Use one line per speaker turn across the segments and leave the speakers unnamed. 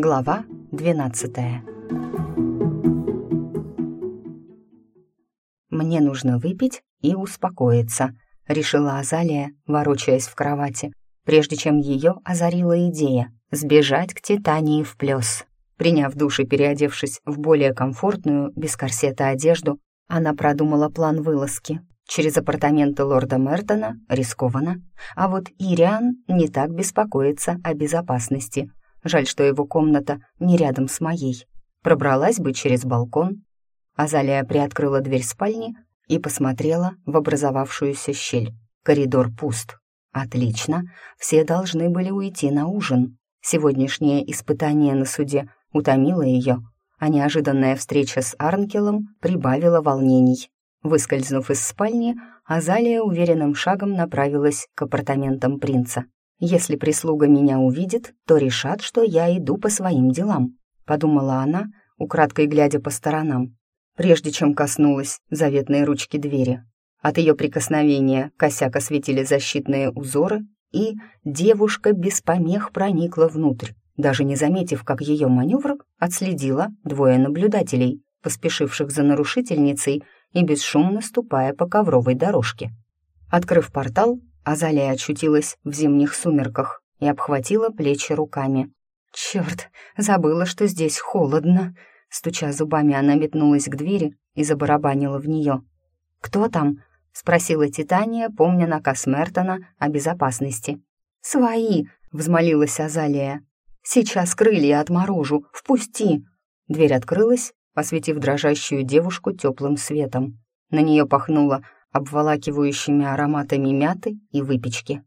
Глава 12 «Мне нужно выпить и успокоиться», — решила Азалия, ворочаясь в кровати, прежде чем ее озарила идея сбежать к Титании в плес. Приняв душ и переодевшись в более комфортную, без корсета одежду, она продумала план вылазки. Через апартаменты лорда Мертона рискованно, а вот Ириан не так беспокоится о безопасности — Жаль, что его комната не рядом с моей. Пробралась бы через балкон. Азалия приоткрыла дверь спальни и посмотрела в образовавшуюся щель. Коридор пуст. Отлично, все должны были уйти на ужин. Сегодняшнее испытание на суде утомило ее, а неожиданная встреча с Арнкелом прибавила волнений. Выскользнув из спальни, Азалия уверенным шагом направилась к апартаментам принца. Если прислуга меня увидит, то решат, что я иду по своим делам», — подумала она, украдкой глядя по сторонам, прежде чем коснулась заветной ручки двери. От ее прикосновения косяк осветили защитные узоры, и девушка без помех проникла внутрь, даже не заметив, как ее маневр отследила двое наблюдателей, поспешивших за нарушительницей и бесшумно ступая по ковровой дорожке. Открыв портал, Азалия очутилась в зимних сумерках и обхватила плечи руками. «Черт, забыла, что здесь холодно!» Стуча зубами, она метнулась к двери и забарабанила в нее. «Кто там?» — спросила Титания, помня наказ Мертона о безопасности. «Свои!» — взмолилась Азалия. «Сейчас крылья отморожу! Впусти!» Дверь открылась, осветив дрожащую девушку теплым светом. На нее пахнуло обволакивающими ароматами мяты и выпечки.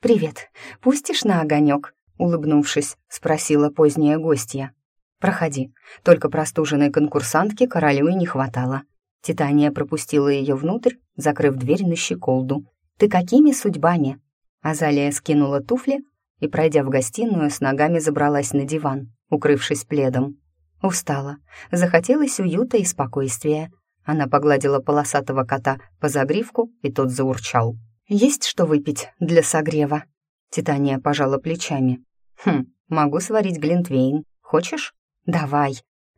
«Привет, пустишь на огонек?» — улыбнувшись, спросила поздняя гостья. «Проходи, только простуженной конкурсантки королю и не хватало». Титания пропустила ее внутрь, закрыв дверь на щеколду. «Ты какими судьбами?» Азалия скинула туфли и, пройдя в гостиную, с ногами забралась на диван, укрывшись пледом. Устала, захотелось уюта и спокойствия. Она погладила полосатого кота по загривку, и тот заурчал. «Есть что выпить для согрева?» Титания пожала плечами. «Хм, могу сварить глинтвейн. Хочешь?» «Давай».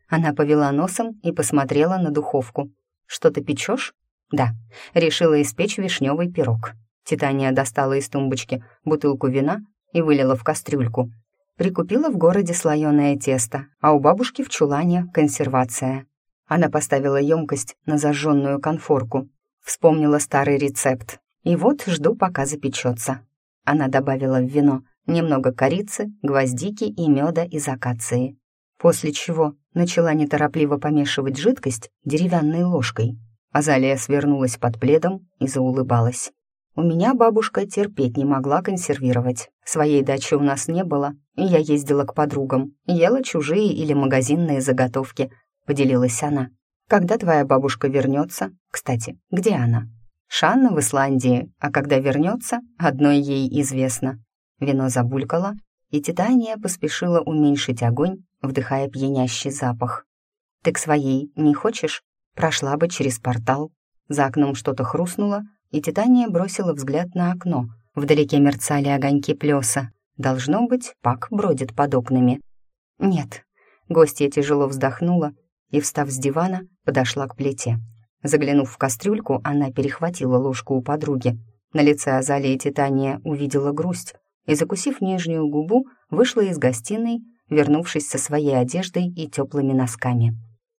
Она повела носом и посмотрела на духовку. «Что ты печешь?» «Да». Решила испечь вишневый пирог. Титания достала из тумбочки бутылку вина и вылила в кастрюльку. Прикупила в городе слоеное тесто, а у бабушки в чулане консервация. Она поставила емкость на зажженную конфорку, вспомнила старый рецепт. И вот жду, пока запечется. Она добавила в вино немного корицы, гвоздики и меда из акации. После чего начала неторопливо помешивать жидкость деревянной ложкой. Азалия свернулась под пледом и заулыбалась. У меня бабушка терпеть не могла консервировать. Своей дачи у нас не было, и я ездила к подругам, ела чужие или магазинные заготовки, — поделилась она. «Когда твоя бабушка вернется? Кстати, где она?» «Шанна в Исландии, а когда вернется, одной ей известно». Вино забулькало, и Титания поспешила уменьшить огонь, вдыхая пьянящий запах. «Ты к своей не хочешь? Прошла бы через портал». За окном что-то хрустнуло, и Титания бросила взгляд на окно. Вдалеке мерцали огоньки плеса. Должно быть, Пак бродит под окнами. «Нет». Гостья тяжело вздохнула и, встав с дивана, подошла к плите. Заглянув в кастрюльку, она перехватила ложку у подруги. На лице Азалии Титания увидела грусть и, закусив нижнюю губу, вышла из гостиной, вернувшись со своей одеждой и теплыми носками.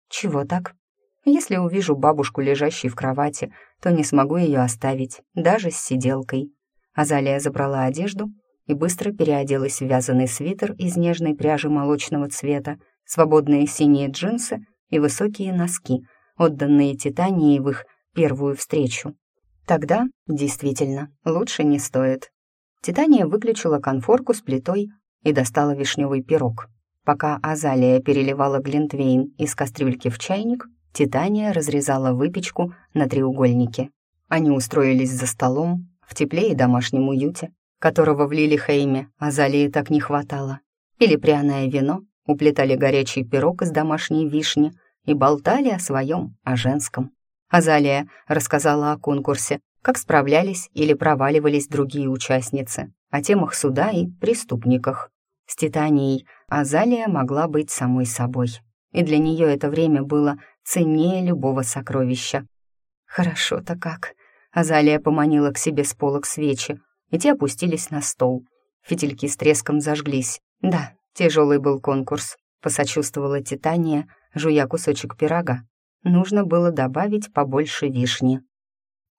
«Чего так?» «Если увижу бабушку, лежащей в кровати, то не смогу ее оставить, даже с сиделкой». Азалия забрала одежду и быстро переоделась в вязаный свитер из нежной пряжи молочного цвета, свободные синие джинсы и высокие носки, отданные Титании в их первую встречу. Тогда, действительно, лучше не стоит. Титания выключила конфорку с плитой и достала вишневый пирог. Пока Азалия переливала глинтвейн из кастрюльки в чайник, Титания разрезала выпечку на треугольнике. Они устроились за столом, в тепле и домашнем уюте, которого в Лилихейме Азалии так не хватало. Пили пряное вино, уплетали горячий пирог из домашней вишни и болтали о своем, о женском. Азалия рассказала о конкурсе, как справлялись или проваливались другие участницы, о темах суда и преступниках. С Титанией Азалия могла быть самой собой. И для нее это время было ценнее любого сокровища. «Хорошо-то как!» Азалия поманила к себе с полок свечи, и те опустились на стол. Фитильки с треском зажглись. Да, тяжелый был конкурс, посочувствовала Титания, жуя кусочек пирога. Нужно было добавить побольше вишни.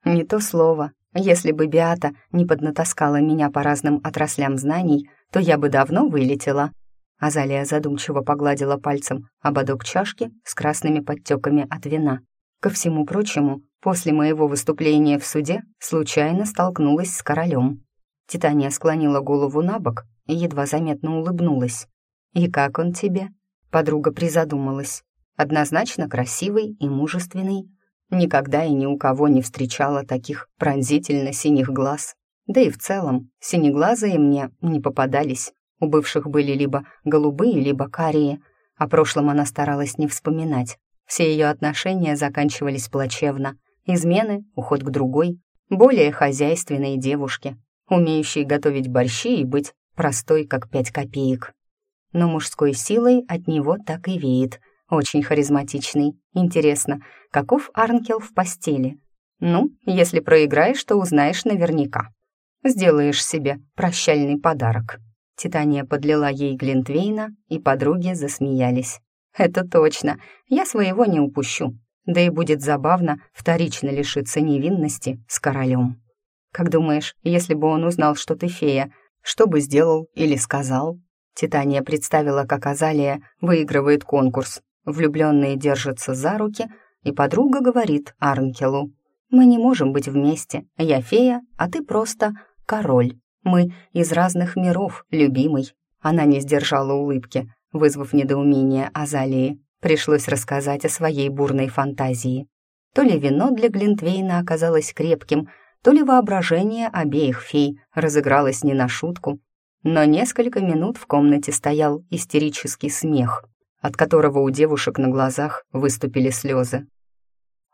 Не то слово. Если бы Биата не поднатаскала меня по разным отраслям знаний, то я бы давно вылетела. Азалия задумчиво погладила пальцем ободок чашки с красными подтеками от вина. Ко всему прочему, после моего выступления в суде случайно столкнулась с королем. Титания склонила голову на бок и едва заметно улыбнулась. «И как он тебе?» Подруга призадумалась. «Однозначно красивый и мужественный. Никогда и ни у кого не встречала таких пронзительно синих глаз. Да и в целом, синеглазые мне не попадались. У бывших были либо голубые, либо карие. О прошлом она старалась не вспоминать. Все ее отношения заканчивались плачевно. Измены, уход к другой, более хозяйственной девушке, умеющей готовить борщи и быть простой, как пять копеек. Но мужской силой от него так и веет. Очень харизматичный. Интересно, каков Арнкел в постели? Ну, если проиграешь, то узнаешь наверняка. Сделаешь себе прощальный подарок. Титания подлила ей Глинтвейна, и подруги засмеялись. «Это точно, я своего не упущу. Да и будет забавно вторично лишиться невинности с королем. Как думаешь, если бы он узнал, что ты фея, что бы сделал или сказал?» Титания представила, как Азалия выигрывает конкурс. Влюбленные держатся за руки, и подруга говорит Арнкелу. «Мы не можем быть вместе. Я фея, а ты просто король. Мы из разных миров, любимый». Она не сдержала улыбки, вызвав недоумение Азалии. Пришлось рассказать о своей бурной фантазии. То ли вино для Глинтвейна оказалось крепким, то ли воображение обеих фей разыгралось не на шутку, но несколько минут в комнате стоял истерический смех, от которого у девушек на глазах выступили слезы.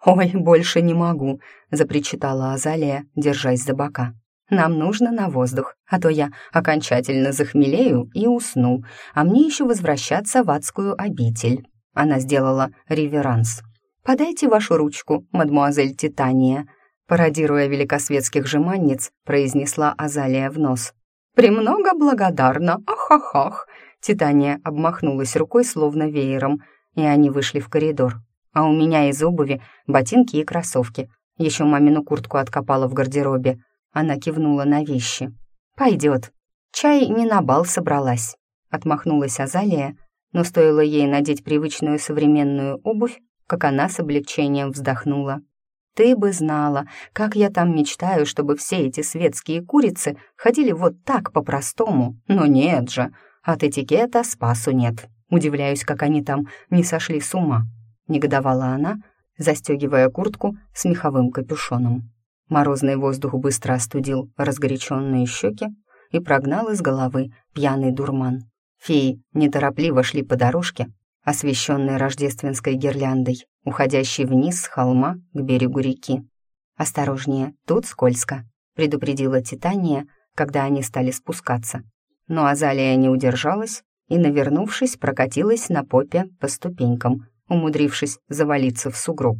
«Ой, больше не могу», — запричитала Азалия, держась за бока. «Нам нужно на воздух, а то я окончательно захмелею и усну, а мне еще возвращаться в адскую обитель». Она сделала реверанс. «Подайте вашу ручку, мадмуазель Титания», пародируя великосветских жеманниц, произнесла Азалия в нос. «Премного благодарна, ах-ах-ах!» Титания обмахнулась рукой, словно веером, и они вышли в коридор. А у меня из обуви ботинки и кроссовки. Еще мамину куртку откопала в гардеробе. Она кивнула на вещи. «Пойдет. Чай не на бал собралась», — отмахнулась Азалия, но стоило ей надеть привычную современную обувь, как она с облегчением вздохнула. Ты бы знала, как я там мечтаю, чтобы все эти светские курицы ходили вот так по-простому. Но нет же, от этикета спасу нет. Удивляюсь, как они там не сошли с ума. Негодовала она, застегивая куртку с меховым капюшоном. Морозный воздух быстро остудил разгоряченные щеки и прогнал из головы пьяный дурман. Феи неторопливо шли по дорожке, освещенной рождественской гирляндой, уходящей вниз с холма к берегу реки. «Осторожнее, тут скользко», — предупредила Титания, когда они стали спускаться. Но Азалия не удержалась и, навернувшись, прокатилась на попе по ступенькам, умудрившись завалиться в сугроб.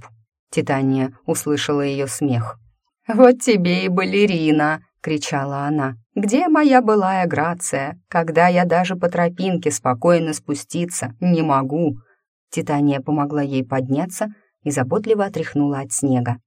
Титания услышала ее смех. «Вот тебе и балерина!» — кричала она. «Где моя былая грация, когда я даже по тропинке спокойно спуститься не могу?» Титания помогла ей подняться и заботливо отряхнула от снега.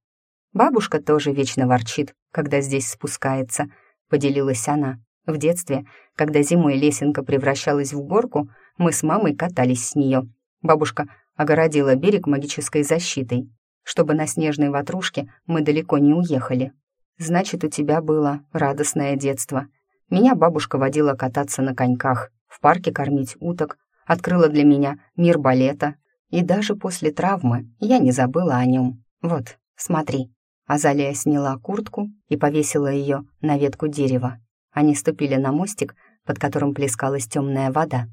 «Бабушка тоже вечно ворчит, когда здесь спускается», — поделилась она. В детстве, когда зимой лесенка превращалась в горку, мы с мамой катались с нее. Бабушка огородила берег магической защитой, чтобы на снежной ватрушке мы далеко не уехали. Значит, у тебя было радостное детство. Меня бабушка водила кататься на коньках, в парке кормить уток, открыла для меня мир балета. И даже после травмы я не забыла о нем. Вот, смотри. Азалия сняла куртку и повесила ее на ветку дерева. Они ступили на мостик, под которым плескалась темная вода.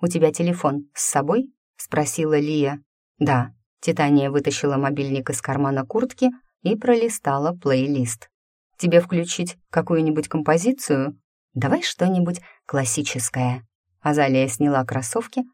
«У тебя телефон с собой?» — спросила Лия. «Да». Титания вытащила мобильник из кармана куртки и пролистала плейлист. Тебе включить какую-нибудь композицию? Давай что-нибудь классическое». Азалия сняла кроссовки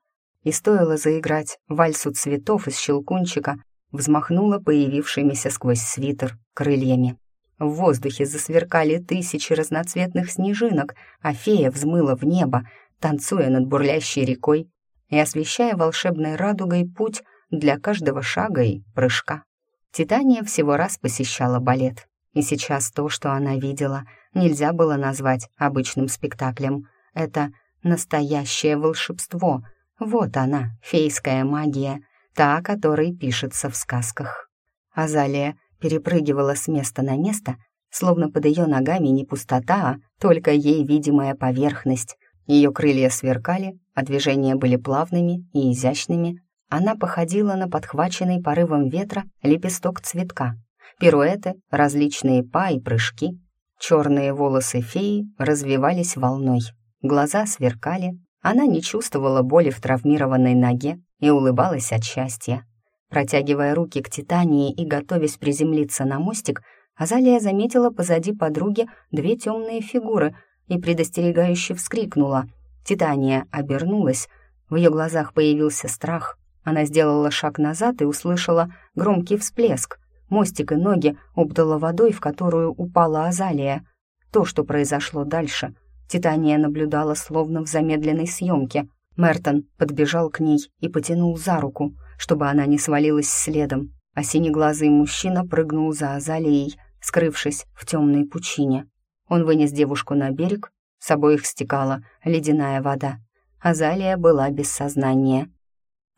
и стоило заиграть вальсу цветов из щелкунчика, взмахнула появившимися сквозь свитер крыльями. В воздухе засверкали тысячи разноцветных снежинок, а фея взмыла в небо, танцуя над бурлящей рекой и освещая волшебной радугой путь для каждого шага и прыжка. Титания всего раз посещала балет, и сейчас то, что она видела, нельзя было назвать обычным спектаклем. Это настоящее волшебство. Вот она, фейская магия, та, о которой пишется в сказках. Азалия перепрыгивала с места на место, словно под ее ногами не пустота, а только ей видимая поверхность. Ее крылья сверкали, а движения были плавными и изящными. Она походила на подхваченный порывом ветра лепесток цветка. Пируэты, различные па и прыжки. Черные волосы феи развивались волной. Глаза сверкали. Она не чувствовала боли в травмированной ноге и улыбалась от счастья. Протягивая руки к Титании и готовясь приземлиться на мостик, Азалия заметила позади подруги две темные фигуры и предостерегающе вскрикнула. Титания обернулась, в ее глазах появился страх. Она сделала шаг назад и услышала громкий всплеск. Мостик и ноги обдала водой, в которую упала Азалия. То, что произошло дальше, Титания наблюдала словно в замедленной съемке. Мертон подбежал к ней и потянул за руку — чтобы она не свалилась следом, а синеглазый мужчина прыгнул за Азалией, скрывшись в темной пучине. Он вынес девушку на берег, с обоих стекала ледяная вода. Азалия была без сознания.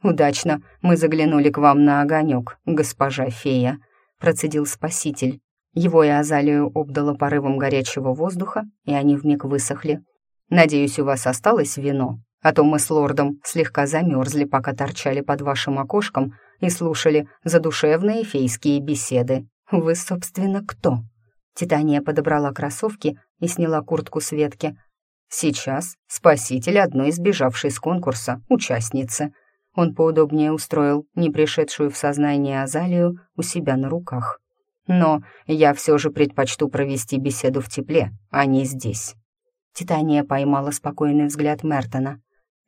«Удачно мы заглянули к вам на огонек, госпожа фея», процедил спаситель. Его и Азалию обдало порывом горячего воздуха, и они вмиг высохли. «Надеюсь, у вас осталось вино?» А то мы с лордом слегка замерзли, пока торчали под вашим окошком и слушали задушевные фейские беседы. Вы, собственно, кто?» Титания подобрала кроссовки и сняла куртку с ветки. «Сейчас спаситель одной сбежавшей с конкурса участницы». Он поудобнее устроил не пришедшую в сознание Азалию у себя на руках. «Но я все же предпочту провести беседу в тепле, а не здесь». Титания поймала спокойный взгляд Мертона.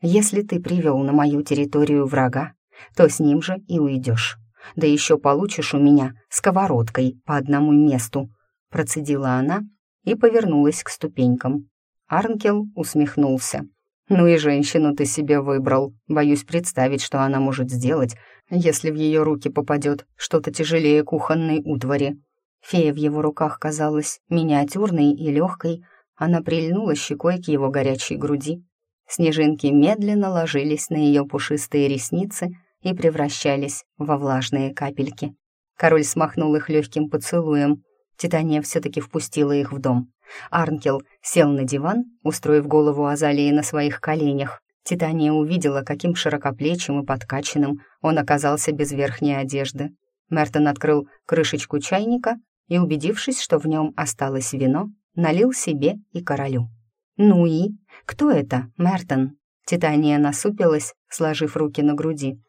Если ты привел на мою территорию врага, то с ним же и уйдешь. Да еще получишь у меня сковородкой по одному месту», — процедила она и повернулась к ступенькам. Арнкел усмехнулся. «Ну и женщину ты себе выбрал. Боюсь представить, что она может сделать, если в ее руки попадет что-то тяжелее кухонной утвари». Фея в его руках казалась миниатюрной и легкой. Она прильнула щекой к его горячей груди Снежинки медленно ложились на ее пушистые ресницы и превращались во влажные капельки. Король смахнул их легким поцелуем. Титания все-таки впустила их в дом. Арнкел сел на диван, устроив голову Азалии на своих коленях. Титания увидела, каким широкоплечим и подкачанным он оказался без верхней одежды. Мертон открыл крышечку чайника и, убедившись, что в нем осталось вино, налил себе и королю. «Ну и? Кто это, Мертон?» Титания насупилась, сложив руки на груди.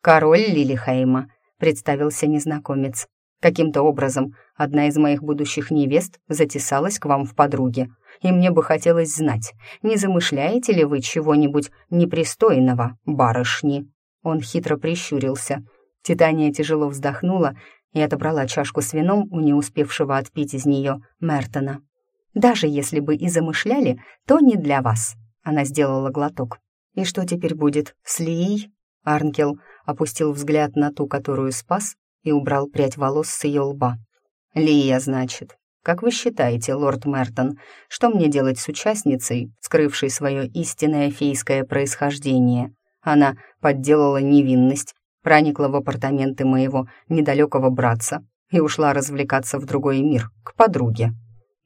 «Король Лилихейма», — представился незнакомец. «Каким-то образом одна из моих будущих невест затесалась к вам в подруге, и мне бы хотелось знать, не замышляете ли вы чего-нибудь непристойного, барышни?» Он хитро прищурился. Титания тяжело вздохнула и отобрала чашку с вином у не успевшего отпить из нее Мертона. Даже если бы и замышляли, то не для вас». Она сделала глоток. «И что теперь будет с Лией?» Арнкел опустил взгляд на ту, которую спас, и убрал прядь волос с ее лба. «Лия, значит. Как вы считаете, лорд Мертон, что мне делать с участницей, скрывшей свое истинное фейское происхождение? Она подделала невинность, проникла в апартаменты моего недалекого братца и ушла развлекаться в другой мир, к подруге.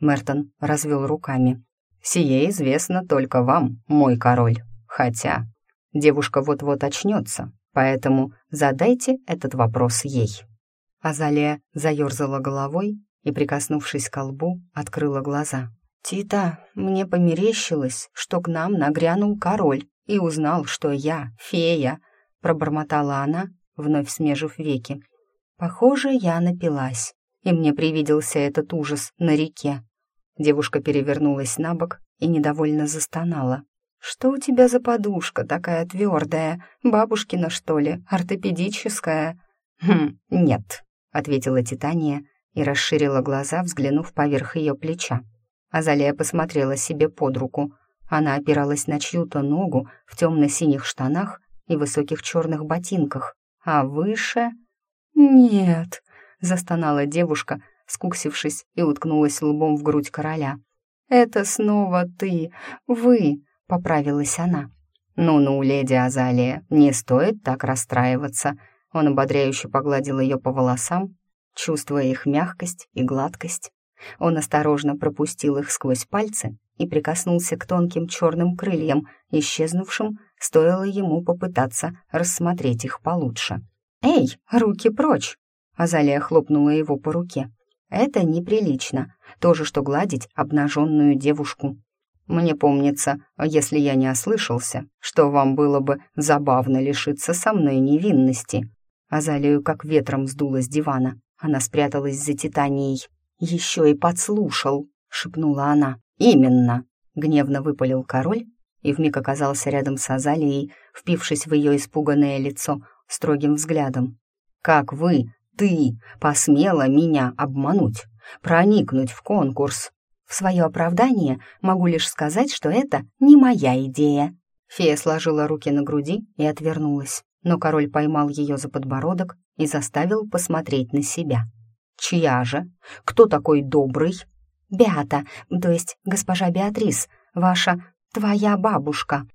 Мертон развел руками. «Сие известно только вам, мой король. Хотя девушка вот-вот очнется, поэтому задайте этот вопрос ей». Азалия заерзала головой и, прикоснувшись к лбу, открыла глаза. «Тита, мне померещилось, что к нам нагрянул король и узнал, что я фея», пробормотала она, вновь смежив веки. «Похоже, я напилась, и мне привиделся этот ужас на реке. Девушка перевернулась на бок и недовольно застонала. «Что у тебя за подушка такая твердая? Бабушкина, что ли? Ортопедическая?» «Хм, нет», — ответила Титания и расширила глаза, взглянув поверх ее плеча. Азалия посмотрела себе под руку. Она опиралась на чью-то ногу в темно-синих штанах и высоких черных ботинках, а выше... «Нет», — застонала девушка, скуксившись и уткнулась лбом в грудь короля. «Это снова ты, вы», — поправилась она. «Ну-ну, леди Азалия, не стоит так расстраиваться». Он ободряюще погладил ее по волосам, чувствуя их мягкость и гладкость. Он осторожно пропустил их сквозь пальцы и прикоснулся к тонким черным крыльям, исчезнувшим, стоило ему попытаться рассмотреть их получше. «Эй, руки прочь!» Азалия хлопнула его по руке. «Это неприлично, то же, что гладить обнаженную девушку. Мне помнится, если я не ослышался, что вам было бы забавно лишиться со мной невинности». Азалию как ветром сдуло с дивана. Она спряталась за титанией. «Еще и подслушал», — шепнула она. «Именно!» — гневно выпалил король и вмиг оказался рядом с Азалией, впившись в ее испуганное лицо строгим взглядом. «Как вы, ты, посмела меня обмануть, проникнуть в конкурс?» В свое оправдание могу лишь сказать, что это не моя идея. Фея сложила руки на груди и отвернулась, но король поймал ее за подбородок и заставил посмотреть на себя. «Чья же? Кто такой добрый?» «Беата, то есть госпожа Беатрис, ваша, твоя бабушка».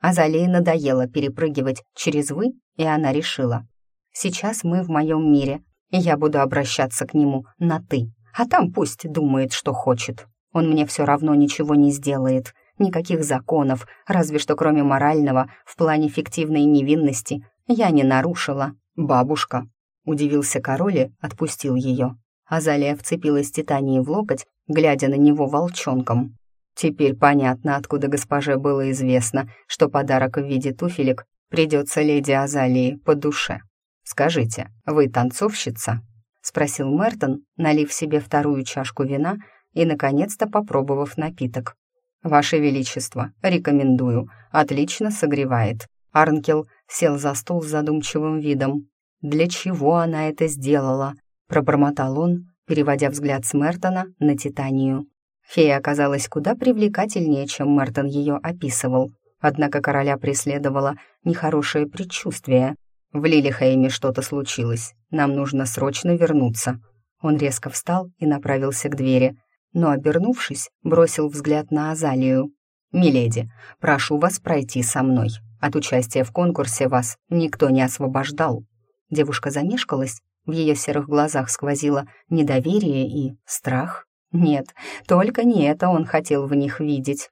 Азалии надоело перепрыгивать через «вы», и она решила. «Сейчас мы в моем мире, и я буду обращаться к нему на «ты», а там пусть думает, что хочет. Он мне все равно ничего не сделает, никаких законов, разве что кроме морального, в плане фиктивной невинности, я не нарушила. Бабушка». Удивился король и отпустил ее. Азалия вцепилась Титании в локоть глядя на него волчонком. Теперь понятно, откуда госпоже было известно, что подарок в виде туфелек придется леди Азалии по душе. «Скажите, вы танцовщица?» — спросил Мертон, налив себе вторую чашку вина и, наконец-то, попробовав напиток. «Ваше Величество, рекомендую, отлично согревает». Арнкел сел за стол с задумчивым видом. «Для чего она это сделала?» — пробормотал он, переводя взгляд с Мертона на Титанию. Фея оказалась куда привлекательнее, чем Мертон ее описывал, однако короля преследовало нехорошее предчувствие. В Лилихейме что-то случилось, нам нужно срочно вернуться. Он резко встал и направился к двери, но, обернувшись, бросил взгляд на Азалию. «Миледи, прошу вас пройти со мной. От участия в конкурсе вас никто не освобождал». Девушка замешкалась, в ее серых глазах сквозило недоверие и страх. Нет, только не это он хотел в них видеть.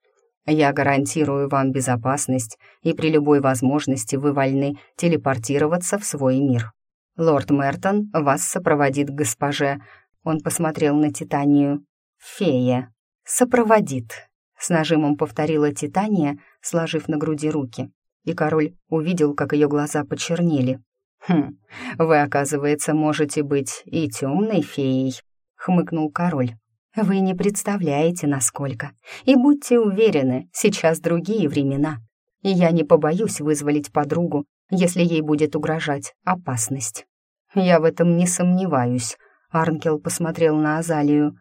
Я гарантирую вам безопасность, и при любой возможности вы вольны телепортироваться в свой мир. Лорд Мертон вас сопроводит к госпоже. Он посмотрел на Титанию. Фея. Сопроводит. С нажимом повторила Титания, сложив на груди руки. И король увидел, как ее глаза почернели. «Хм, вы, оказывается, можете быть и темной феей», — хмыкнул король. «Вы не представляете, насколько. И будьте уверены, сейчас другие времена. И я не побоюсь вызволить подругу, если ей будет угрожать опасность». «Я в этом не сомневаюсь», — Арнкел посмотрел на Азалию.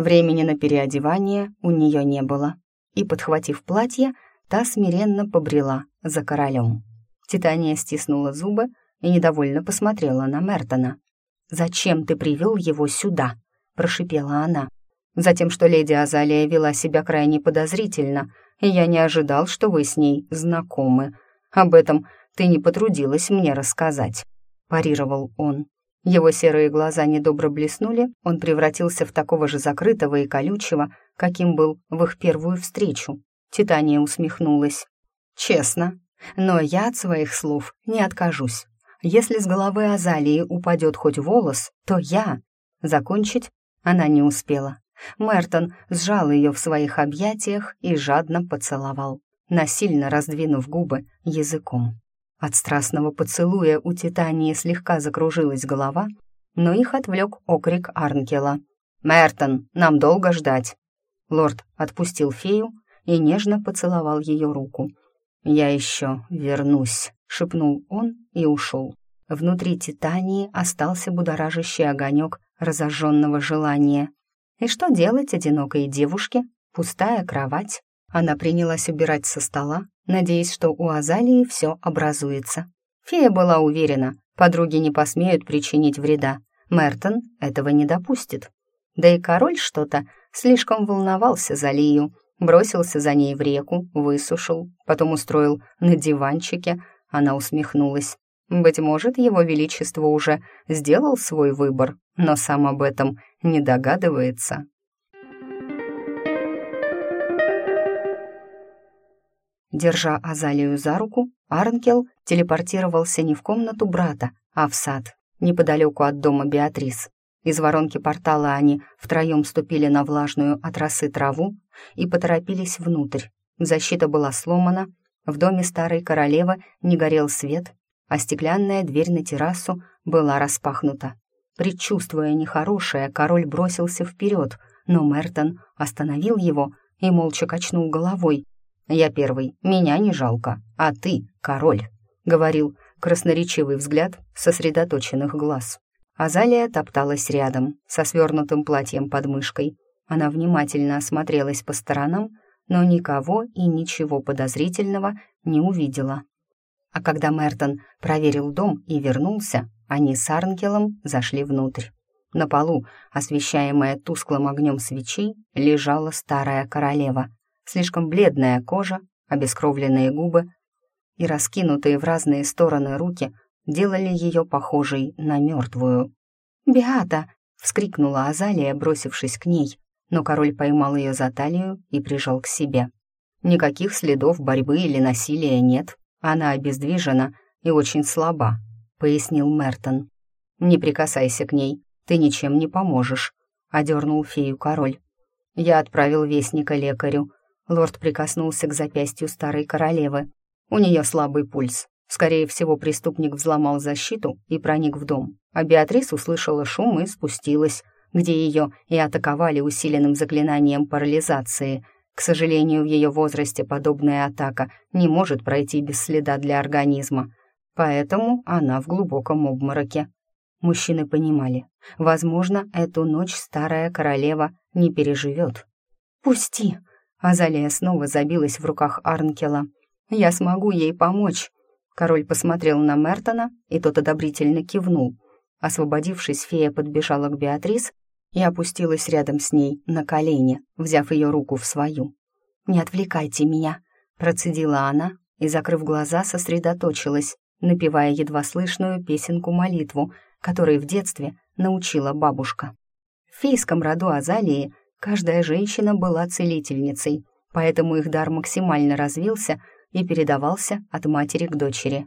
Времени на переодевание у нее не было. И, подхватив платье, та смиренно побрела за королем. Титания стиснула зубы, и недовольно посмотрела на Мертона. «Зачем ты привел его сюда?» — прошипела она. «Затем, что леди Азалия вела себя крайне подозрительно, и я не ожидал, что вы с ней знакомы. Об этом ты не потрудилась мне рассказать», — парировал он. Его серые глаза недобро блеснули, он превратился в такого же закрытого и колючего, каким был в их первую встречу. Титания усмехнулась. «Честно, но я от своих слов не откажусь. Если с головы Азалии упадет хоть волос, то я... Закончить она не успела. Мертон сжал ее в своих объятиях и жадно поцеловал, насильно раздвинув губы языком. От страстного поцелуя у Титании слегка закружилась голова, но их отвлек окрик Арнкела. «Мертон, нам долго ждать!» Лорд отпустил фею и нежно поцеловал ее руку. «Я еще вернусь», — шепнул он и ушел. Внутри Титании остался будоражащий огонек разожженного желания. И что делать одинокой девушке? Пустая кровать. Она принялась убирать со стола, надеясь, что у Азалии все образуется. Фея была уверена, подруги не посмеют причинить вреда. Мертон этого не допустит. Да и король что-то слишком волновался за Лию, бросился за ней в реку, высушил, потом устроил на диванчике. Она усмехнулась. Быть может, его величество уже сделал свой выбор, но сам об этом не догадывается. Держа Азалию за руку, Арнкел телепортировался не в комнату брата, а в сад, неподалеку от дома Беатрис. Из воронки портала они втроем ступили на влажную от росы траву и поторопились внутрь. Защита была сломана, в доме старой королевы не горел свет, а стеклянная дверь на террасу была распахнута. Предчувствуя нехорошее, король бросился вперед, но Мертон остановил его и молча качнул головой, «Я первый, меня не жалко, а ты — король», — говорил красноречивый взгляд сосредоточенных глаз. Азалия топталась рядом, со свернутым платьем под мышкой. Она внимательно осмотрелась по сторонам, но никого и ничего подозрительного не увидела. А когда Мертон проверил дом и вернулся, они с Арнкелом зашли внутрь. На полу, освещаемая тусклым огнем свечей, лежала старая королева — слишком бледная кожа, обескровленные губы и раскинутые в разные стороны руки делали ее похожей на мертвую. «Беата!» — вскрикнула Азалия, бросившись к ней, но король поймал ее за талию и прижал к себе. Никаких следов борьбы или насилия нет, она обездвижена и очень слаба, пояснил Мертон. «Не прикасайся к ней, ты ничем не поможешь», — одернул фею король. «Я отправил вестника лекарю, Лорд прикоснулся к запястью старой королевы. У нее слабый пульс. Скорее всего, преступник взломал защиту и проник в дом. А Беатрис услышала шум и спустилась, где ее и атаковали усиленным заклинанием парализации. К сожалению, в ее возрасте подобная атака не может пройти без следа для организма. Поэтому она в глубоком обмороке. Мужчины понимали, возможно, эту ночь старая королева не переживет. «Пусти!» Азалия снова забилась в руках Арнкела. «Я смогу ей помочь». Король посмотрел на Мертона, и тот одобрительно кивнул. Освободившись, фея подбежала к Беатрис и опустилась рядом с ней на колени, взяв ее руку в свою. «Не отвлекайте меня», — процедила она и, закрыв глаза, сосредоточилась, напевая едва слышную песенку-молитву, которой в детстве научила бабушка. В фейском роду Азалии Каждая женщина была целительницей, поэтому их дар максимально развился и передавался от матери к дочери.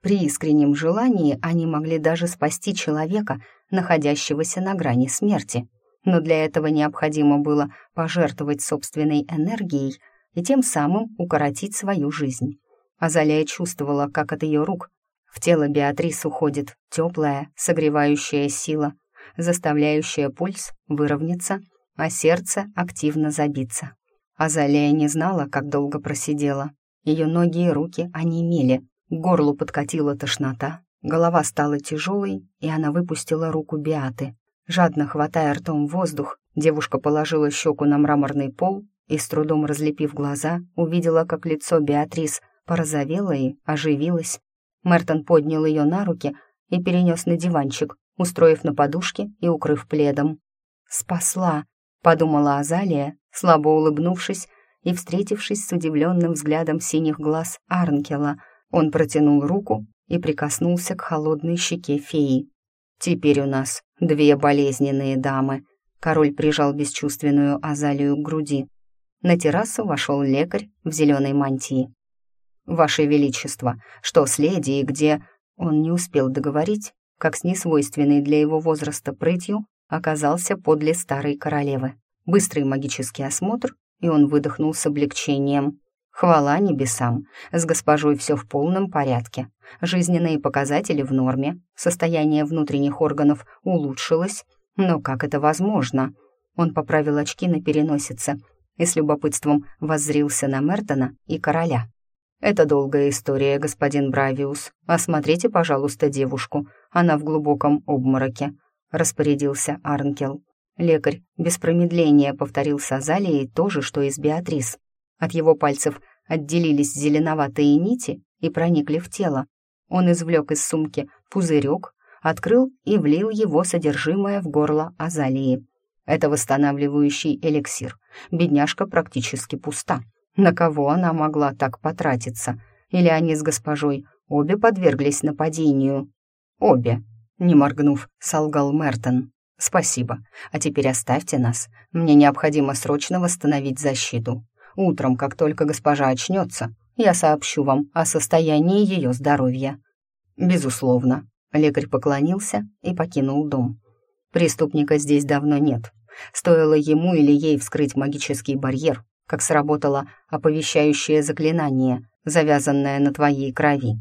При искреннем желании они могли даже спасти человека, находящегося на грани смерти. Но для этого необходимо было пожертвовать собственной энергией и тем самым укоротить свою жизнь. Азалия чувствовала, как от ее рук в тело Беатрис уходит теплая, согревающая сила, заставляющая пульс выровняться а сердце активно забиться. Азалия не знала, как долго просидела. Ее ноги и руки онемели, к горлу подкатила тошнота, голова стала тяжелой, и она выпустила руку Биаты. Жадно хватая ртом воздух, девушка положила щеку на мраморный пол и, с трудом разлепив глаза, увидела, как лицо Беатрис порозовело и оживилось. Мертон поднял ее на руки и перенес на диванчик, устроив на подушке и укрыв пледом. «Спасла!» Подумала Азалия, слабо улыбнувшись и встретившись с удивленным взглядом синих глаз Арнкела. Он протянул руку и прикоснулся к холодной щеке феи. «Теперь у нас две болезненные дамы». Король прижал бесчувственную Азалию к груди. На террасу вошел лекарь в зеленой мантии. «Ваше Величество, что с леди и где...» Он не успел договорить, как с несвойственной для его возраста прытью оказался подле старой королевы. Быстрый магический осмотр, и он выдохнул с облегчением. Хвала небесам, с госпожой все в полном порядке. Жизненные показатели в норме, состояние внутренних органов улучшилось. Но как это возможно? Он поправил очки на переносице. и с любопытством воззрился на Мертона и короля. «Это долгая история, господин Бравиус. Осмотрите, пожалуйста, девушку. Она в глубоком обмороке», — распорядился Арнкел. Лекарь без промедления повторил с Азалией то же, что и с Беатрис. От его пальцев отделились зеленоватые нити и проникли в тело. Он извлек из сумки пузырек, открыл и влил его содержимое в горло Азалии. Это восстанавливающий эликсир. Бедняжка практически пуста. На кого она могла так потратиться? Или они с госпожой обе подверглись нападению? Обе, не моргнув, солгал Мертон. «Спасибо. А теперь оставьте нас. Мне необходимо срочно восстановить защиту. Утром, как только госпожа очнется, я сообщу вам о состоянии ее здоровья». «Безусловно». Лекарь поклонился и покинул дом. Преступника здесь давно нет. Стоило ему или ей вскрыть магический барьер, как сработало оповещающее заклинание, завязанное на твоей крови.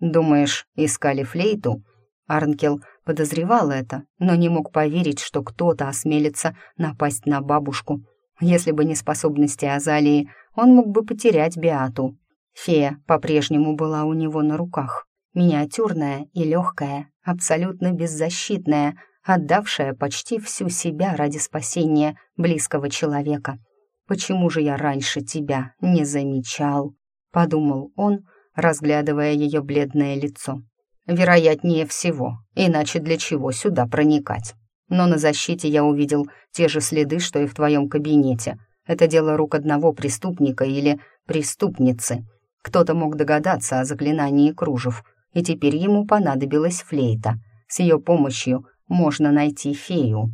Думаешь, искали флейту? Арнкел подозревал это, но не мог поверить, что кто-то осмелится напасть на бабушку. Если бы не способности Азалии, он мог бы потерять Биату. Фея по-прежнему была у него на руках. Миниатюрная и легкая, абсолютно беззащитная, отдавшая почти всю себя ради спасения близкого человека. «Почему же я раньше тебя не замечал?» — подумал он, разглядывая ее бледное лицо. «Вероятнее всего, иначе для чего сюда проникать? Но на защите я увидел те же следы, что и в твоем кабинете. Это дело рук одного преступника или преступницы. Кто-то мог догадаться о заклинании кружев, и теперь ему понадобилась флейта. С ее помощью можно найти фею».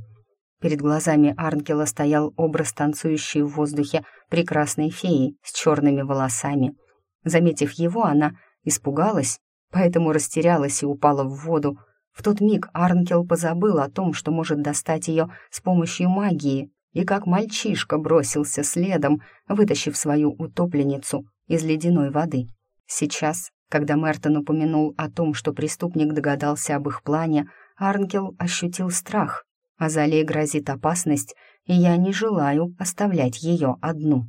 Перед глазами Арнкела стоял образ танцующей в воздухе прекрасной феи с черными волосами. Заметив его, она испугалась, поэтому растерялась и упала в воду. В тот миг Арнкел позабыл о том, что может достать ее с помощью магии, и как мальчишка бросился следом, вытащив свою утопленницу из ледяной воды. Сейчас, когда Мертон упомянул о том, что преступник догадался об их плане, Арнкел ощутил страх. Азалии грозит опасность, и я не желаю оставлять ее одну.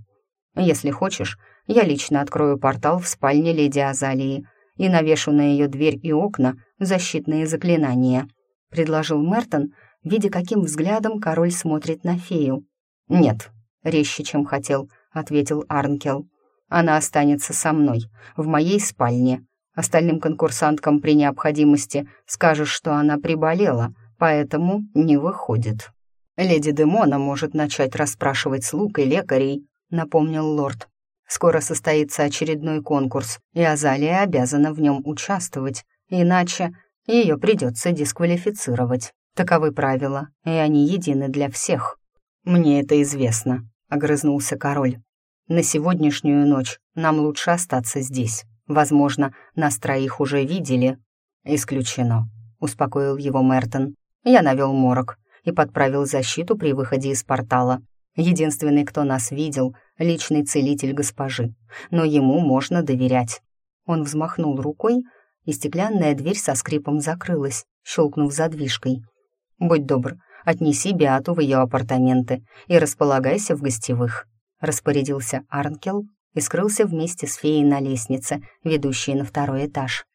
Если хочешь, я лично открою портал в спальне леди Азалии и навешу на ее дверь и окна защитные заклинания», — предложил Мертон, видя, каким взглядом король смотрит на фею. «Нет», — резче, чем хотел, — ответил Арнкел. «Она останется со мной, в моей спальне. Остальным конкурсанткам при необходимости скажешь, что она приболела, поэтому не выходит. Леди Демона может начать расспрашивать слуг и лекарей, напомнил лорд. Скоро состоится очередной конкурс, и Азалия обязана в нем участвовать, иначе ее придется дисквалифицировать. Таковы правила, и они едины для всех. Мне это известно, огрызнулся король. На сегодняшнюю ночь нам лучше остаться здесь. Возможно, нас троих уже видели. Исключено, успокоил его Мертон. Я навел морок и подправил защиту при выходе из портала. Единственный, кто нас видел, личный целитель госпожи, но ему можно доверять. Он взмахнул рукой, и стеклянная дверь со скрипом закрылась, щелкнув задвижкой. «Будь добр, отнеси Биату в ее апартаменты и располагайся в гостевых», распорядился Арнкел и скрылся вместе с феей на лестнице, ведущей на второй этаж.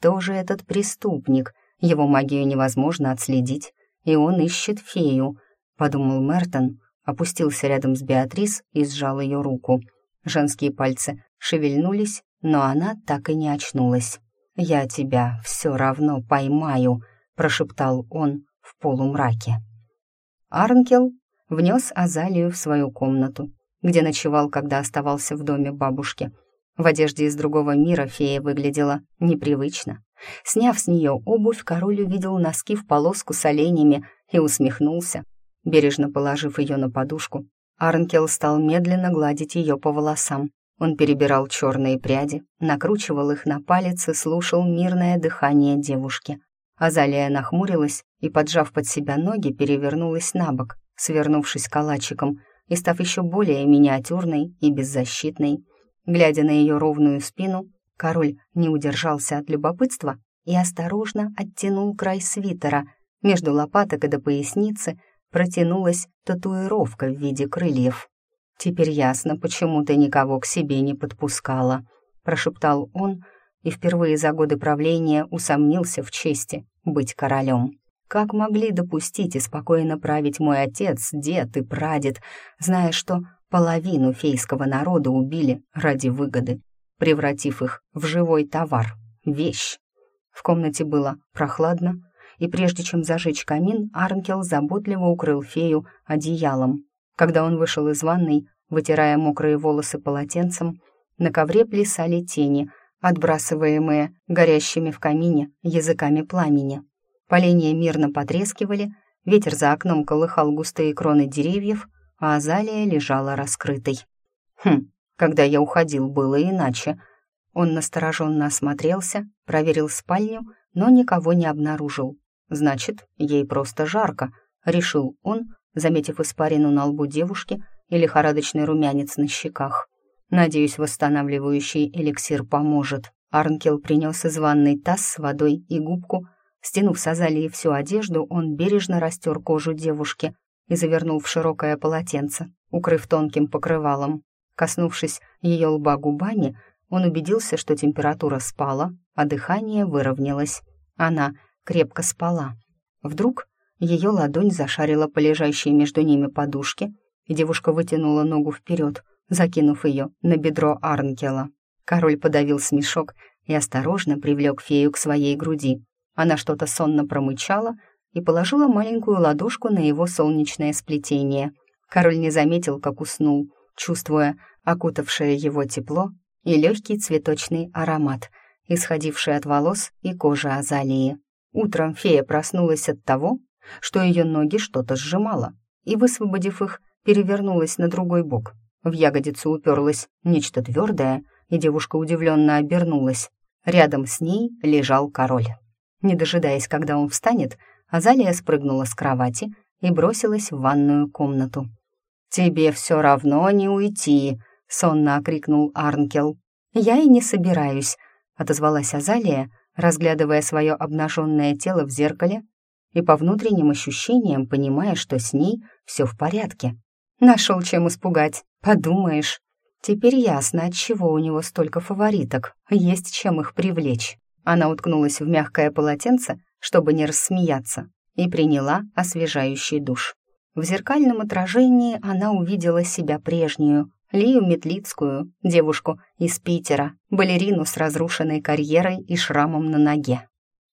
«Тоже этот преступник», его магию невозможно отследить, и он ищет фею», — подумал Мертон, опустился рядом с Беатрис и сжал ее руку. Женские пальцы шевельнулись, но она так и не очнулась. «Я тебя все равно поймаю», — прошептал он в полумраке. Арнкел внес Азалию в свою комнату, где ночевал, когда оставался в доме бабушки. В одежде из другого мира фея выглядела непривычно. Сняв с нее обувь, король увидел носки в полоску с оленями и усмехнулся. Бережно положив ее на подушку, Арнкел стал медленно гладить ее по волосам. Он перебирал черные пряди, накручивал их на палец и слушал мирное дыхание девушки. Азалия нахмурилась и, поджав под себя ноги, перевернулась на бок, свернувшись калачиком и став еще более миниатюрной и беззащитной. Глядя на ее ровную спину, Король не удержался от любопытства и осторожно оттянул край свитера. Между лопаток и до поясницы протянулась татуировка в виде крыльев. «Теперь ясно, почему ты никого к себе не подпускала», — прошептал он, и впервые за годы правления усомнился в чести быть королем. Как могли допустить и спокойно править мой отец, дед и прадед, зная, что половину фейского народа убили ради выгоды, превратив их в живой товар, вещь? В комнате было прохладно, и прежде чем зажечь камин, Арнкел заботливо укрыл фею одеялом. Когда он вышел из ванной, вытирая мокрые волосы полотенцем, на ковре плясали тени, отбрасываемые горящими в камине языками пламени. Поленья мирно потрескивали, ветер за окном колыхал густые кроны деревьев, а азалия лежала раскрытой. Хм, когда я уходил, было иначе. Он настороженно осмотрелся, проверил спальню, но никого не обнаружил. Значит, ей просто жарко, решил он, заметив испарину на лбу девушки и лихорадочный румянец на щеках. Надеюсь, восстанавливающий эликсир поможет. Арнкел принес из ванной таз с водой и губку, Стянув с Азалии всю одежду, он бережно растер кожу девушки и завернул в широкое полотенце, укрыв тонким покрывалом. Коснувшись ее лба губами, он убедился, что температура спала, а дыхание выровнялось. Она крепко спала. Вдруг ее ладонь зашарила по лежащей между ними подушке, и девушка вытянула ногу вперед, закинув ее на бедро Арнкела. Король подавил смешок и осторожно привлек фею к своей груди. Она что-то сонно промычала и положила маленькую ладошку на его солнечное сплетение. Король не заметил, как уснул, чувствуя окутавшее его тепло и легкий цветочный аромат, исходивший от волос и кожи Азалии. Утром фея проснулась от того, что ее ноги что-то сжимало, и, высвободив их, перевернулась на другой бок. В ягодицу уперлось нечто твердое, и девушка удивленно обернулась. Рядом с ней лежал король. Не дожидаясь, когда он встанет, Азалия спрыгнула с кровати и бросилась в ванную комнату. «Тебе все равно не уйти!» — сонно окрикнул Арнкел. «Я и не собираюсь», — отозвалась Азалия, разглядывая свое обнаженное тело в зеркале и по внутренним ощущениям понимая, что с ней все в порядке. Нашел чем испугать, подумаешь. Теперь ясно, от чего у него столько фавориток, есть чем их привлечь. Она уткнулась в мягкое полотенце, чтобы не рассмеяться, и приняла освежающий душ. В зеркальном отражении она увидела себя прежнюю, Лию Метлицкую, девушку из Питера, балерину с разрушенной карьерой и шрамом на ноге.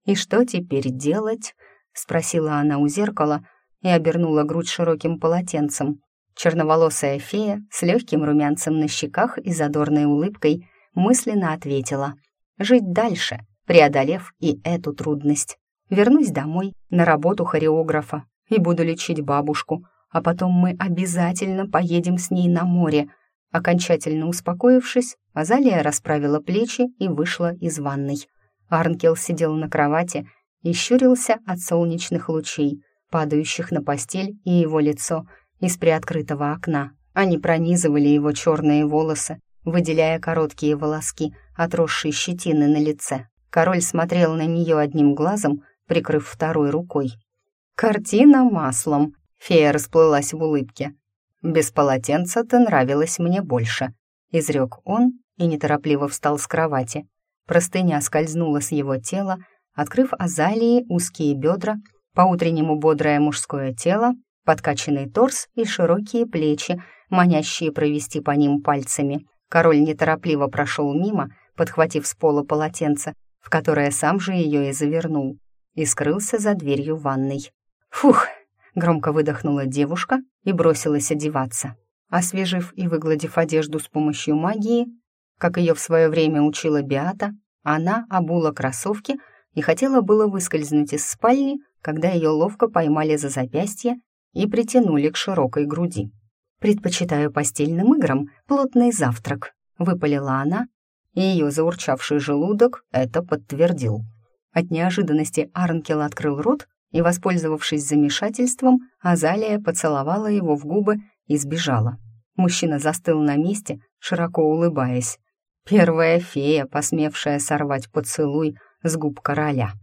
«И что теперь делать?» — спросила она у зеркала и обернула грудь широким полотенцем. Черноволосая фея с легким румянцем на щеках и задорной улыбкой мысленно ответила «Жить дальше, преодолев и эту трудность. Вернусь домой, на работу хореографа, и буду лечить бабушку, а потом мы обязательно поедем с ней на море. Окончательно успокоившись, Азалия расправила плечи и вышла из ванной. Арнкел сидел на кровати и щурился от солнечных лучей, падающих на постель и его лицо из приоткрытого окна. Они пронизывали его черные волосы, выделяя короткие волоски, отросшие щетины на лице. Король смотрел на нее одним глазом, прикрыв второй рукой. «Картина маслом», — фея расплылась в улыбке. «Без полотенца ты нравилась мне больше», — изрек он и неторопливо встал с кровати. Простыня скользнула с его тела, открыв азалии узкие бедра, по-утреннему бодрое мужское тело, подкачанный торс и широкие плечи, манящие провести по ним пальцами. Король неторопливо прошел мимо, подхватив с пола полотенце, в которое сам же ее и завернул, и скрылся за дверью ванной. «Фух!» — громко выдохнула девушка и бросилась одеваться. Освежив и выгладив одежду с помощью магии, как ее в свое время учила Биата, она обула кроссовки и хотела было выскользнуть из спальни, когда ее ловко поймали за запястье и притянули к широкой груди. «Предпочитаю постельным играм плотный завтрак», — выпалила она, и ее заурчавший желудок это подтвердил. От неожиданности Арнкел открыл рот, и, воспользовавшись замешательством, Азалия поцеловала его в губы и сбежала. Мужчина застыл на месте, широко улыбаясь. Первая фея, посмевшая сорвать поцелуй с губ короля.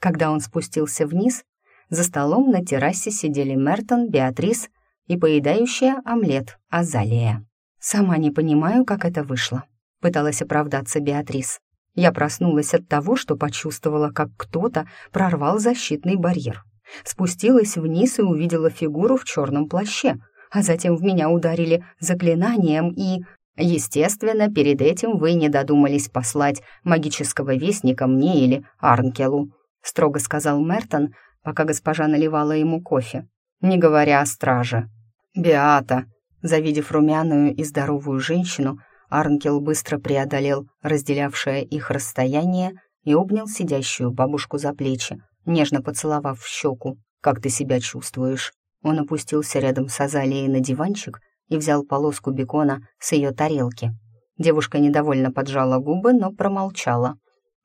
Когда он спустился вниз, за столом на террасе сидели Мертон, Беатрис и поедающая омлет Азалия. «Сама не понимаю, как это вышло», — пыталась оправдаться Беатрис. Я проснулась от того, что почувствовала, как кто-то прорвал защитный барьер. Спустилась вниз и увидела фигуру в черном плаще, а затем в меня ударили заклинанием и... Естественно, перед этим вы не додумались послать магического вестника мне или Арнкелу, строго сказал Мертон, пока госпожа наливала ему кофе, не говоря о страже. Биата, завидев румяную и здоровую женщину, Арнкел быстро преодолел разделявшее их расстояние и обнял сидящую бабушку за плечи, нежно поцеловав в щеку. «Как ты себя чувствуешь?» Он опустился рядом с Азалией на диванчик и взял полоску бекона с ее тарелки. Девушка недовольно поджала губы, но промолчала.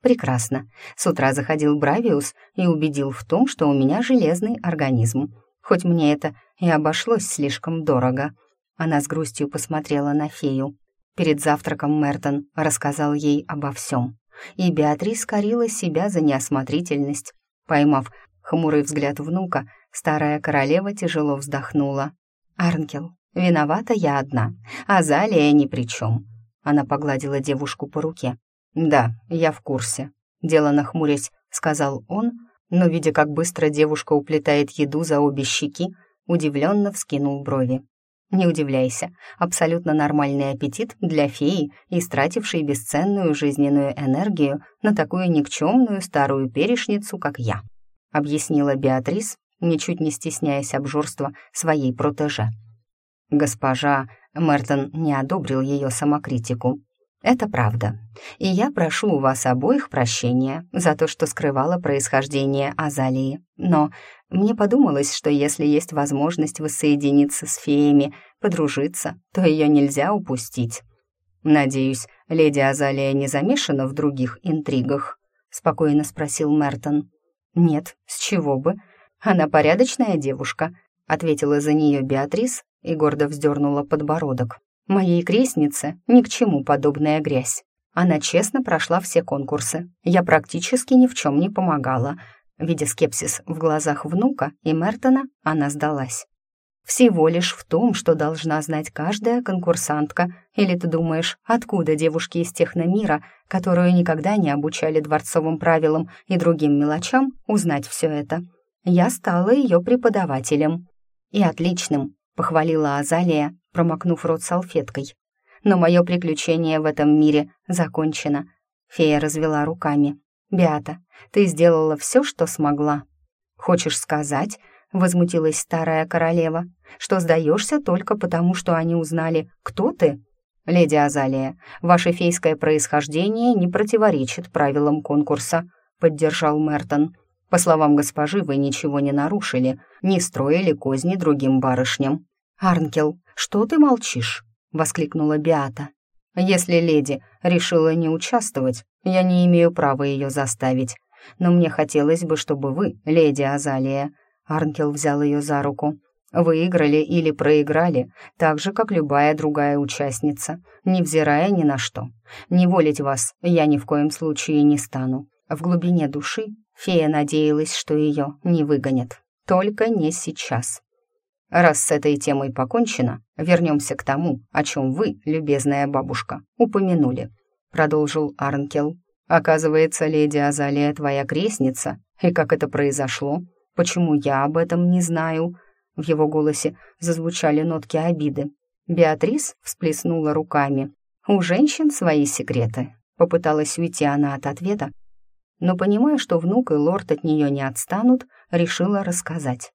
«Прекрасно. С утра заходил Бравиус и убедил в том, что у меня железный организм. Хоть мне это и обошлось слишком дорого». Она с грустью посмотрела на фею. Перед завтраком Мертон рассказал ей обо всем. И Беатрис корила себя за неосмотрительность. Поймав хмурый взгляд внука, старая королева тяжело вздохнула. «Арнкел, виновата я одна, а Залия ни при чем». Она погладила девушку по руке. «Да, я в курсе», — дело нахмурясь, сказал он, но, видя, как быстро девушка уплетает еду за обе щеки, удивленно вскинул брови. Не удивляйся, абсолютно нормальный аппетит для феи, истратившей бесценную жизненную энергию на такую никчемную старую перешницу, как я», — объяснила Беатрис, ничуть не стесняясь обжорства своей протеже. Госпожа Мертон не одобрил ее самокритику. «Это правда. И я прошу у вас обоих прощения за то, что скрывала происхождение Азалии. Но мне подумалось, что если есть возможность воссоединиться с феями, подружиться, то ее нельзя упустить. «Надеюсь, леди Азалия не замешана в других интригах?» — спокойно спросил Мертон. «Нет, с чего бы? Она порядочная девушка», — ответила за нее Беатрис и гордо вздернула подбородок. «Моей крестнице ни к чему подобная грязь. Она честно прошла все конкурсы. Я практически ни в чем не помогала. Видя скепсис в глазах внука и Мертона, она сдалась. «Всего лишь в том, что должна знать каждая конкурсантка. Или ты думаешь, откуда девушки из техномира, которую никогда не обучали дворцовым правилам и другим мелочам, узнать все это? Я стала ее преподавателем. И отличным, похвалила Азалия, промокнув рот салфеткой. Но мое приключение в этом мире закончено. Фея развела руками. «Беата, ты сделала все, что смогла». «Хочешь сказать?» — возмутилась старая королева, «что сдаешься только потому, что они узнали, кто ты?» «Леди Азалия, ваше фейское происхождение не противоречит правилам конкурса», — поддержал Мертон. «По словам госпожи, вы ничего не нарушили, не строили козни другим барышням». «Арнкел, что ты молчишь?» — воскликнула Биата. Если леди решила не участвовать, я не имею права ее заставить. Но мне хотелось бы, чтобы вы, леди Азалия, Арнкел взял ее за руку, выиграли или проиграли, так же, как любая другая участница, невзирая ни на что. Не волить вас я ни в коем случае не стану. В глубине души фея надеялась, что ее не выгонят. Только не сейчас. Раз с этой темой покончено, вернемся к тому, о чем вы, любезная бабушка, упомянули», — продолжил Арнкел. «Оказывается, леди Азалия твоя крестница, и как это произошло? Почему я об этом не знаю?» В его голосе зазвучали нотки обиды. Беатрис всплеснула руками. «У женщин свои секреты». Попыталась уйти она от ответа, но, понимая, что внук и лорд от нее не отстанут, решила рассказать.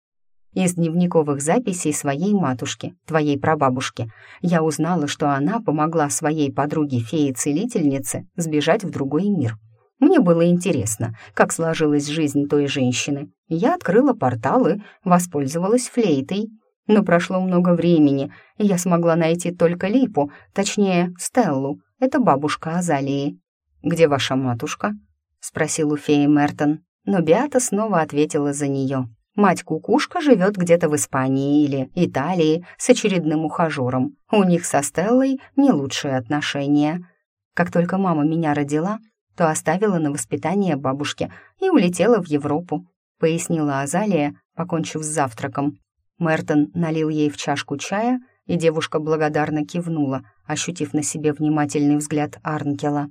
Из дневниковых записей своей матушки, твоей прабабушки, я узнала, что она помогла своей подруге-фее-целительнице сбежать в другой мир. Мне было интересно, как сложилась жизнь той женщины. Я открыла портал и воспользовалась флейтой. Но прошло много времени, и я смогла найти только Липу, точнее, Стеллу. Это бабушка Азалии. «Где ваша матушка?» — спросил у феи Мертон. Но Биата снова ответила за нее. Мать-кукушка живет где-то в Испании или Италии с очередным ухажером. У них со Стеллой не лучшие отношения. Как только мама меня родила, то оставила на воспитание бабушки и улетела в Европу, пояснила Азалия, покончив с завтраком. Мертон налил ей в чашку чая, и девушка благодарно кивнула, ощутив на себе внимательный взгляд Арнкела.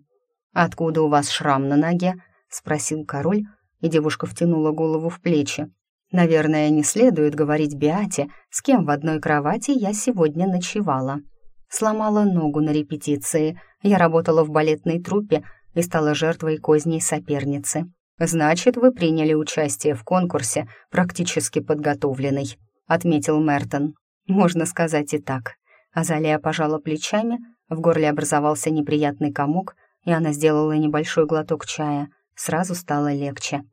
«Откуда у вас шрам на ноге?» — спросил король, и девушка втянула голову в плечи. «Наверное, не следует говорить Биате, с кем в одной кровати я сегодня ночевала. Сломала ногу на репетиции, я работала в балетной труппе и стала жертвой козней соперницы. «Значит, вы приняли участие в конкурсе, практически подготовленный», — отметил Мертон. «Можно сказать и так». Азалия пожала плечами, в горле образовался неприятный комок, и она сделала небольшой глоток чая. Сразу стало легче.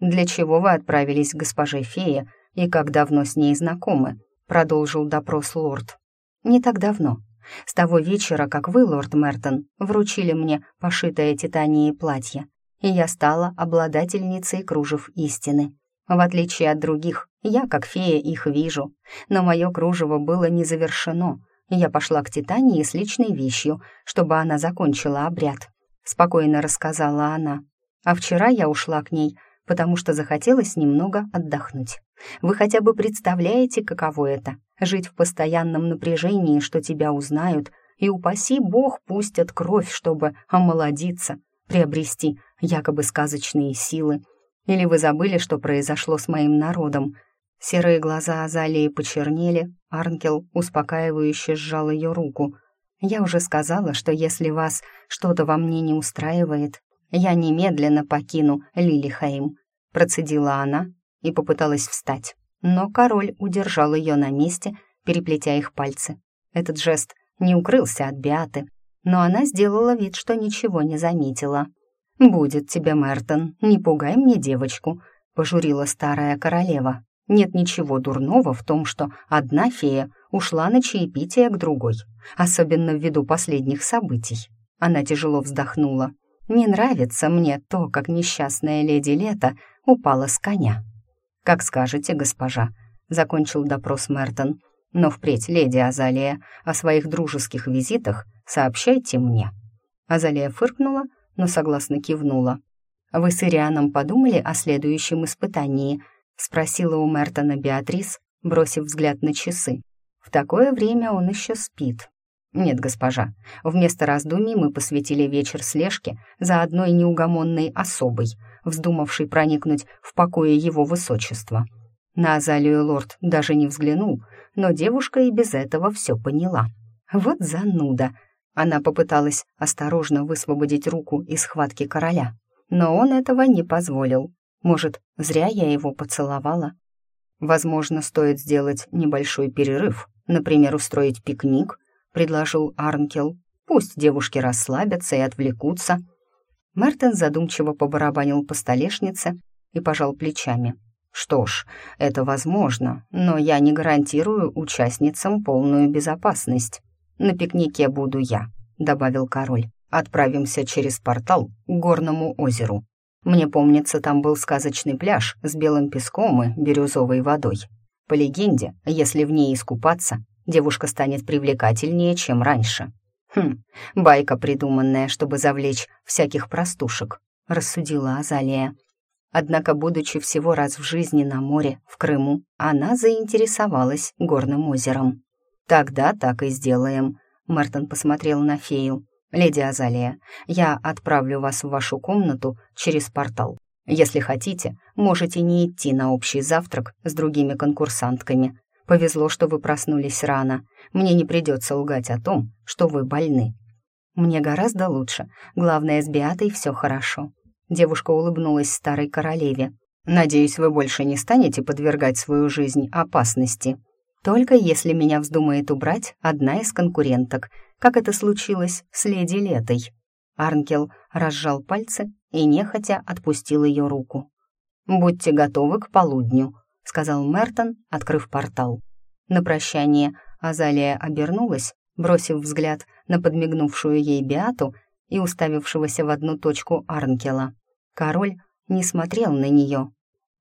«Для чего вы отправились к госпоже фее и как давно с ней знакомы?» — продолжил допрос лорд. «Не так давно. С того вечера, как вы, лорд Мертон, вручили мне пошитое титанией платье, и я стала обладательницей кружев истины. В отличие от других, я, как фея, их вижу, но мое кружево было не завершено, я пошла к Титании с личной вещью, чтобы она закончила обряд. Спокойно рассказала она. А вчера я ушла к ней, потому что захотелось немного отдохнуть. Вы хотя бы представляете, каково это — жить в постоянном напряжении, что тебя узнают, и, упаси бог, пустят кровь, чтобы омолодиться, приобрести якобы сказочные силы. Или вы забыли, что произошло с моим народом? Серые глаза Азалии почернели, Арнкел успокаивающе сжал ее руку. «Я уже сказала, что если вас что-то во мне не устраивает, я немедленно покину Лилихейм», процедила она и попыталась встать. Но король удержал ее на месте, переплетя их пальцы. Этот жест не укрылся от Биаты, но она сделала вид, что ничего не заметила. «Будет тебе, Мертон, не пугай мне девочку», — пожурила старая королева. «Нет ничего дурного в том, что одна фея ушла на чаепитие к другой, особенно ввиду последних событий». Она тяжело вздохнула. «Не нравится мне то, как несчастная леди Лето упала с коня». «Как скажете, госпожа», — закончил допрос Мертон. «Но впредь, леди Азалия, о своих дружеских визитах сообщайте мне». Азалия фыркнула, но согласно кивнула. «Вы с Ирианом подумали о следующем испытании?» — спросила у Мертона Беатрис, бросив взгляд на часы. «В такое время он еще спит». «Нет, госпожа, вместо раздумий мы посвятили вечер слежке за одной неугомонной особой, вздумавшей проникнуть в покое его высочества. На Азалию лорд даже не взглянул, но девушка и без этого все поняла. Вот зануда!» Она попыталась осторожно высвободить руку из схватки короля, но он этого не позволил. Может, зря я его поцеловала? Возможно, стоит сделать небольшой перерыв, например, устроить пикник, предложил Арнкел. Пусть девушки расслабятся и отвлекутся. Мертен задумчиво побарабанил по столешнице и пожал плечами. Что ж, это возможно, но я не гарантирую участницам полную безопасность. «На пикнике буду я», — добавил король. «Отправимся через портал к горному озеру. Мне помнится, там был сказочный пляж с белым песком и бирюзовой водой. По легенде, если в ней искупаться, девушка станет привлекательнее, чем раньше. Хм, байка придуманная, чтобы завлечь всяких простушек», — рассудила Азалия. Однако, будучи всего раз в жизни на море, в Крыму, она заинтересовалась горным озером. «Тогда так и сделаем», — Мартин посмотрел на фею. «Леди Азалия, я отправлю вас в вашу комнату через портал. Если хотите, можете не идти на общий завтрак с другими конкурсантками. Повезло, что вы проснулись рано. Мне не придется лгать о том, что вы больны». «Мне гораздо лучше. Главное, с Биатой все хорошо». Девушка улыбнулась старой королеве. «Надеюсь, вы больше не станете подвергать свою жизнь опасности», только если меня вздумает убрать одна из конкуренток, как это случилось с леди Летой. Арнкел разжал пальцы и нехотя отпустил ее руку. «Будьте готовы к полудню», — сказал Мертон, открыв портал. На прощание Азалия обернулась, бросив взгляд на подмигнувшую ей Биату и уставившегося в одну точку Арнкела. Король не смотрел на нее,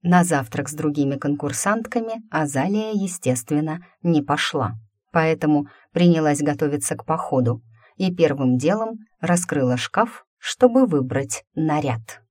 на завтрак с другими конкурсантками Азалия, естественно, не пошла, поэтому принялась готовиться к походу и первым делом раскрыла шкаф, чтобы выбрать наряд.